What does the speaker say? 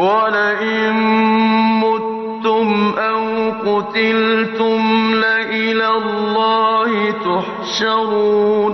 وَلَئِن مُّتُّمْ أَوْ قُتِلْتُمْ لَإِلَى اللَّهِ تُحْشَرُونَ